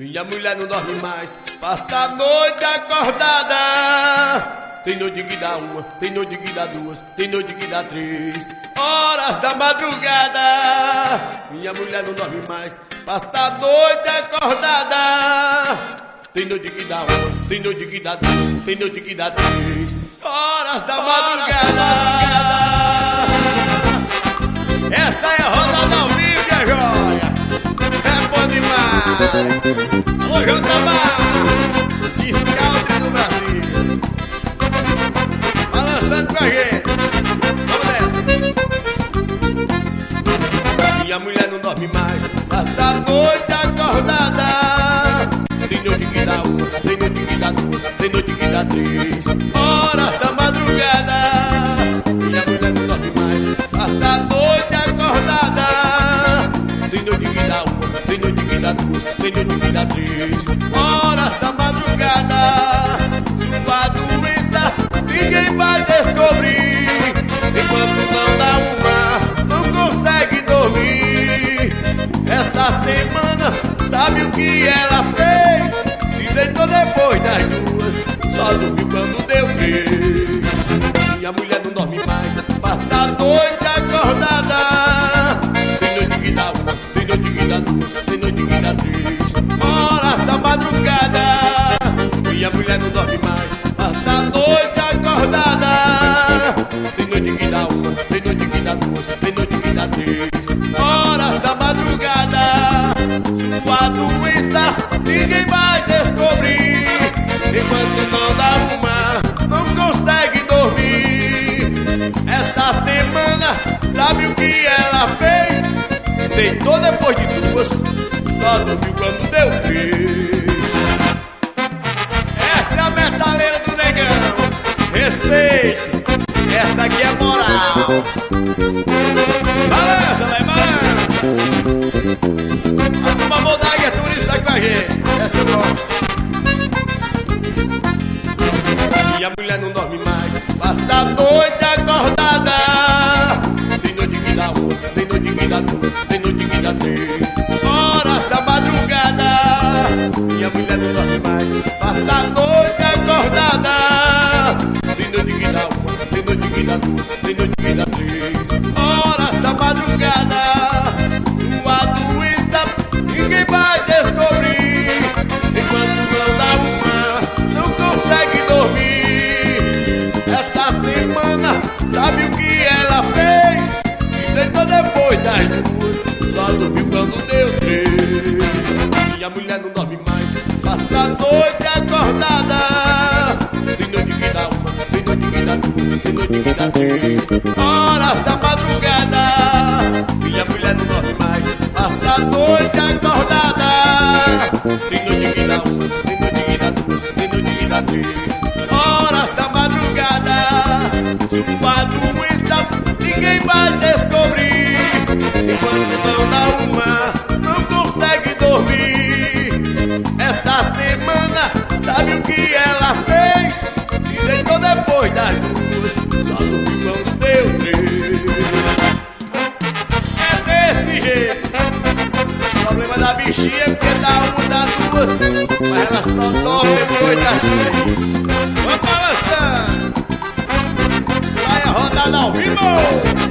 Minha mulher não dorme mais, passa a noite acordada. Tem noite que dá uma, tem noite que dá duas, tem noite que dá três horas da madrugada. Minha mulher não dorme mais, passa a noite acordada. Tem noite que dá uma, tem noite que dá duas, tem noite que dá três horas da madrugada. Essa é a rodada Alô, Jotamar. Descalde do Brasil. Balançando com a gente. Vamos nessa. Minha mulher não dorme mais. Passa a noite acordada. Tem noite que dá uma, tem noite que dá duas, tem noite que dá três horas da noite que dá três horas da madrugada. Sua doença ninguém vai descobrir. Enquanto não dá uma, não consegue dormir. Essa semana, sabe o que ela fez? Se deitou depois das duas, só dormiu noite que dá duas, tem noite que dá três horas da madrugada. Minha mulher não dorme mais, passa a noite acordada. Tem noite que dá uma, tem noite que dá duas, tem noite que dá três horas da madrugada. Sua doença ninguém vai descobrir. Enquanto não dá uma, não consegue dormir. Esta semana, sabe o que ela fez? Deitou depois de duas, só dormiu quando deu três. Essa é a metaleira do negão. Respeite, essa aqui é moral. Balança, vai, balança. A turma Modaga é turista com a gente. Essa eu gosto. Minha mulher não dorme mais, passa a noite acordada. Dá uma, tem noite que dá duas, tem noite que dá três horas da madrugada. Minha mulher não dorme mais, passa a noite acordada. Tem noite que dá uma, tem noite que dá duas, tem noite depois das duas, só dormiu quando deu três. Minha mulher não dorme mais, passa a noite acordada. Tem noite que dá uma, tem noite que dá duas, tem noite que dá três horas da madrugada. Minha mulher não dorme mais, passa a noite acordada. Tem noite que dá uma, tem noite que dá duas, tem noite que dá três horas da madrugada. Sua doença ninguém vai descobrir. Enquanto não dá uma, não consegue dormir. Essa semana, sabe o que ela fez? Se deitou depois das duas, só dormiu quando deu três. É desse jeito. O problema da bichinha é porque dá uma, dá duas, mas ela só dorme depois das três. Vamos balançando. Sai a rodada ao vivo.